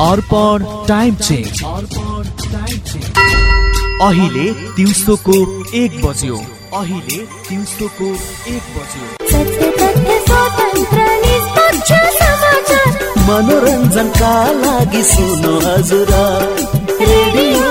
अर्पण time change. अहिले दिउँसोको एक बज्यो। अहिले दिउँसोको एक बज्यो। मनोरञ्जनका लागि सुन्नु हजुर। रेडियो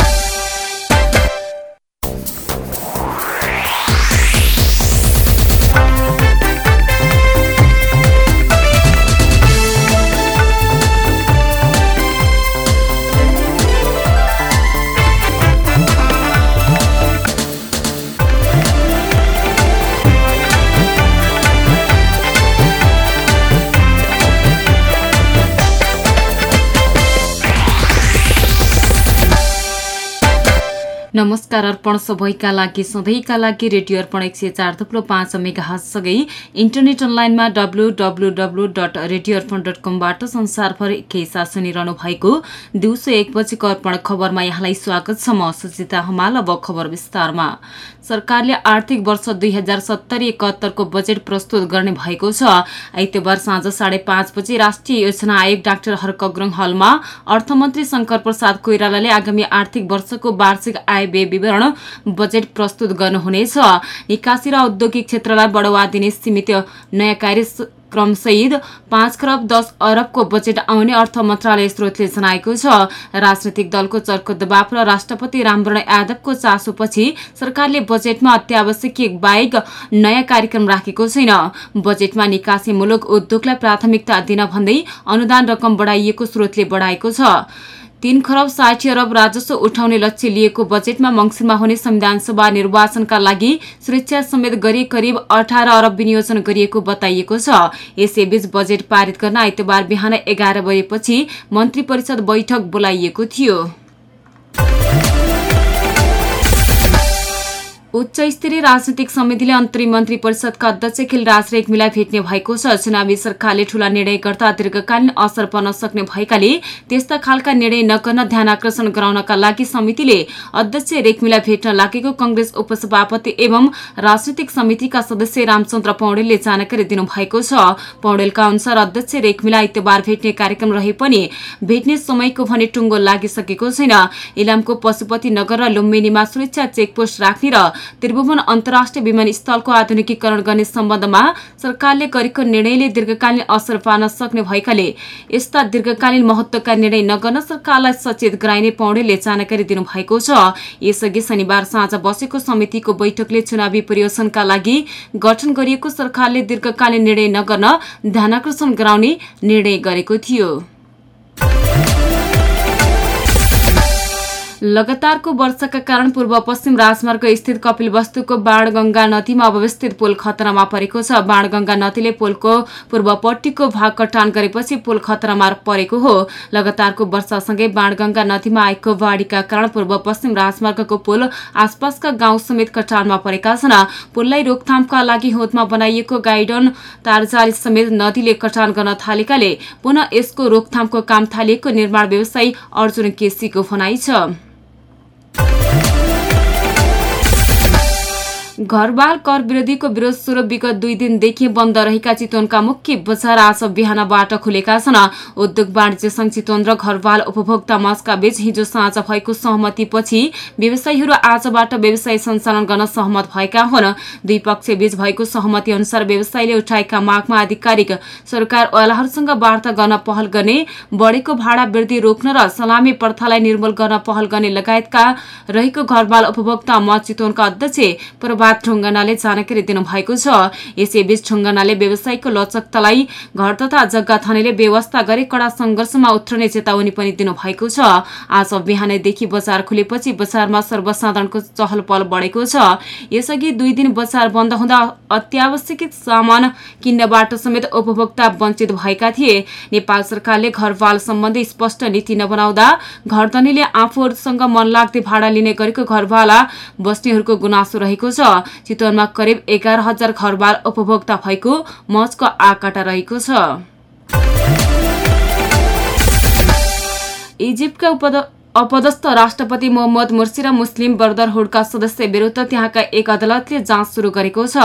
नमस्कार अर्पण सबैका लागि सधैँका लागि रेडियो अर्पण एक सय चार थुप्रो पाँच मेगासँगै इन्टरनेट अनलाइनमा W W W dot radio Arpan dot कमबाट संसारभर एकैसाथ सुनिरहनु भएको दिउँसो एक बजेको अर्पण खबरमा यहाँलाई स्वागत छ। म सुचिता हमाल अब खबर विस्तारमा। सरकारले आर्थिक वर्ष दुई हजार सत्तरी एकहत्तरको बजेट प्रस्तुत गर्ने भएको छ। आइतबार साँझ साढे पाँच बजे राष्ट्रिय योजना आयोग डाक्टर हर्कग्रङ हलमा अर्थमन्त्री शंकर प्रसाद कोइरालाले आगामी आर्थिक वर्षको वार्षिक आय व्यय विवरण बजेट प्रस्तुत गर्नुहुनेछ। निकासी र औद्योगिक क्षेत्रलाई बढावा दिने सीमित नयाँ कार्यक्रमसहित पाँच खरब दस अरबको बजेट आउने अर्थ मन्त्रालय स्रोतले जनाएको छ। राजनैतिक दलको चर्को दबाव र राष्ट्रपति रामवरण यादवको चासोपछि सरकारले बजेटमा अत्यावश्यकीय बाहेक नयाँ कार्यक्रम राखेको छैन। बजेटमा निकासी मुलुक उद्योगलाई प्राथमिकता दिन भन्दै अनुदान रकम बढाइएको स्रोतले बढाएको छ। तीन खरब साठी अरब राजस्व उठाउने लक्ष्य लिएको बजेटमा मङ्सिरमा हुने संविधान सभा निर्वाचनका लागि सुरक्षा समेत गरी करिब अठार अरब विनियोजन गरिएको बताइएको छ। यसैबीच बजेट पारित गर्न आइतबार बिहान एघार बजेपछि मन्त्री परिषद बैठक बोलाइएको थियो। उच्च स्तरीय राजनैतिक समितिले अन्तरिम मन्त्री परिषदका अध्यक्ष खिलराज रेग्मीलाई भेट्ने भएको छ। चुनावी सरकारले ठूला निर्णय गर्दा दीर्घकालीन असर पर्न सक्ने भएकाले त्यस्ता खालका निर्णय नगर्न ध्यान आकर्षण गराउनका लागि समितिले अध्यक्ष रेग्मीलाई भेट्न लागेको कंग्रेस उपसभापति एवं राजनैतिक समितिका सदस्य रामचन्द्र पौडेलले जानकारी दिनुभएको छ। पौडेलका अनुसार अध्यक्ष रेग्मीलाई आइतबार भेट्ने कार्यक्रम रहे पनि भेट्ने समयको भने टुङ्गो लागिसकेको छैन। इलामको पशुपति नगर र लुम्बिनीमा सुरक्षा चेकपोस्ट राख्ने र त्रिभुवन अन्तर्राष्ट्रिय विमानस्थलको आधुनिकीकरण गर्ने सम्बन्धमा सरकारले गरेको निर्णयले दीर्घकालीन असर पार्न सक्ने भएकाले यस्ता दीर्घकालीन महत्वका निर्णय नगर्न सरकारलाई सचेत गराइने पौडेलले जानकारी दिनुभएको छ। यसअघि शनिबार साँझ बसेको समितिको बैठकले चुनावी परियोजनका लागि गठन गरिएको सरकारले दीर्घकालीन निर्णय नगर्न ध्यानकर्षण गराउने निर्णय गरेको थियो। लगातारको वर्षाका कारण पूर्व पश्चिम राजमार्ग स्थित कपिलवस्तुको बाणगंगा नदीमा अवस्थित पुल खतरामा परेको छ। बाणगंगा नदीले पुलको पूर्वपट्टिको भाग कटान गरेपछि पुल खतरामा परेको हो। लगातारको वर्षासँगै बाणगंगा नदीमा आएको बाढीका कारण पूर्व पश्चिम राजमार्गको पुल आसपासका गाउँ समेत कटानमा परेका छन्। पुललाई रोकथामका लागि होदमा बनाइएको गाइडन तारजाली समेत नदीले कटान गर्न थालेकाले पुनः यसको रोकथामको काम थालिएको निर्माण व्यवसायी अर्जुन केसीको भनाइ छ। घरबार कर विरोधीको विरोध स्वरूप विगत दुई दिनदेखि बन्द रहेका चितवनका मुख्य बजार आज बिहानबाट खुलेका छन्। उद्योग वाणिज्य संघ चितवन र घरबाल उपभोक्ता मञ्चका बीच हिजो साँझ भएको सहमतिपछि व्यवसायीहरू आजबाट व्यवसाय सञ्चालन गर्न सहमत भएका हुन्। दुई पक्ष बीच भएको सहमति अनुसार व्यवसायीले उठाएका मागमा आधिकारिक सरकारवालाहरूसँग वार्ता गर्न पहल गर्ने बढेको भाडा वृद्धि रोक्न र सलामी प्रथालाई निर्मूल गर्न पहल गर्ने लगायतका रहेको घरबाल उपभोक्ता मञ्च चितवनका अध्यक्ष लगायत ढुङ्गानाले जानकारी दिनुभएको छ। यसैबीच ढुङ्गानाले व्यवसायिकको लचकतालाई घर तथा जग्गा थानेले व्यवस्था गरी कड़ा संघर्षमा उत्रने चेतावनी पनि दिनुभएको छ। आज बिहानैदेखि बजार खुलेपछि बजारमा सर्वसाधारणको चहल पहल बढेको छ। यसअघि दुई दिन बजार बन्द हुँदा अत्यावश्यक सामान किन्नबाट समेत उपभोक्ता वञ्चित भएका थिए। नेपाल सरकारले घरवाल सम्बन्धी स्पष्ट नीति नबनाउँदा घरधनीले आफूहरूसँग मन लाग्दै भाडा लिने गरेको घरवाला बस्नेहरूको गुनासो रहेको छ। चितवनमा करिब एघार हजार घरवाल उपभोक्ता भएको मचको आकाटा रहेको छ। इजिप्टका अपदस्थ राष्ट्रपति मोहम्मद मुर्सी र मुस्लिम ब्रदरहुडका सदस्य विरूद्ध त्यहाँका एक अदालतले जाँच शुरू गरेको छ।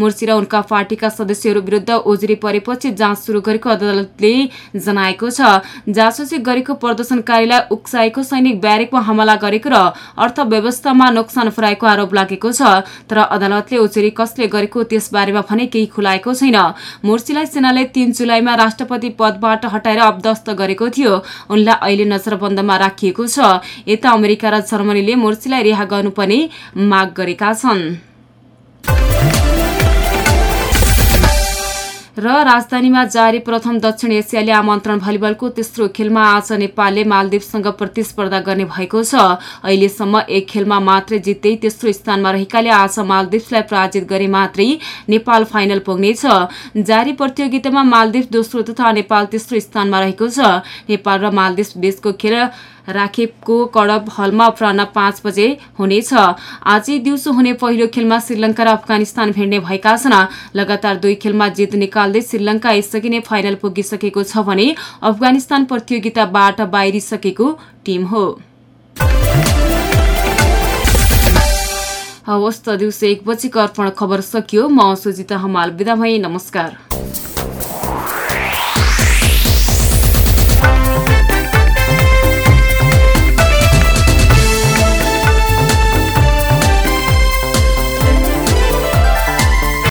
मुर्सी र उनका पार्टीका सदस्यहरू विरूद्ध उजुरी परेपछि जाँच शुरू गरेको अदालतले जनाएको छ। जासुसी गरेको प्रदर्शनकारीलाई उक्साएको सैनिक ब्यारेकमा हमला गरेको र अर्थव्यवस्थामा नोक्सान पुर्याएको आरोप लागेको छ। तर अदालतले उजुरी कसले गरेको त्यसबारेमा भने केही खुलाएको छैन। मुर्सीलाई सेनाले तीन जुलाईमा राष्ट्रपति पदबाट हटाएर अवदस्त गरेको थियो। उनलाई अहिले नजरबन्दमा राखिएको छ। यता अमेरिका र जर्मनीले मोर्सीलाई रिहा गर्नुपर्ने माग गरेका छन्। र राजधानीमा जारी प्रथम दक्षिण एसियाली आमन्त्रण भलिबलको तेस्रो खेलमा आज नेपालले मालदिवसँग प्रतिस्पर्धा गर्ने भएको छ। अहिलेसम्म एक खेलमा मात्रै जित्दै तेस्रो स्थानमा रहेकाले आज मालदिप्सलाई पराजित गरे मात्रै नेपाल फाइनल पुग्नेछ। जारी प्रतियोगितामा मालदिप्स दोस्रो तथा नेपाल तेस्रो स्थानमा रहेको छ। नेपाल र मालदिप्स बीचको खेल राखेको कडप हलमा अपराह पाँच बजे हुनेछ। आज दिउँसो हुने पहिलो खेलमा श्रीलङ्का र अफगानिस्तान भेट्ने भएका छन्। लगातार दुई खेलमा जित निकाल्दै श्रीलङ्का यसअघि नै फाइनल पुगिसकेको छ भने अफगानिस्तान प्रतियोगिताबाट बाहिरिसकेको टिम हो। हवस् त दिउँसो एक बजीको अर्पण खबर सकियो। म सुजिता हमाल बिदा भई नमस्कार।